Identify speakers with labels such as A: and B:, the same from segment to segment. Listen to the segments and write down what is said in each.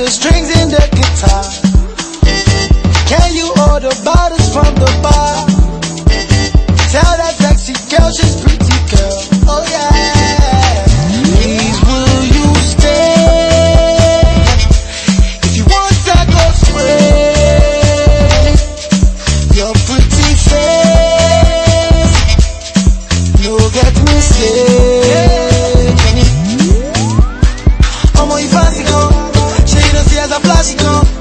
A: the strings in the guitar? Can you order bottles from the bar? how's it going?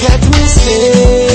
A: Catch me still.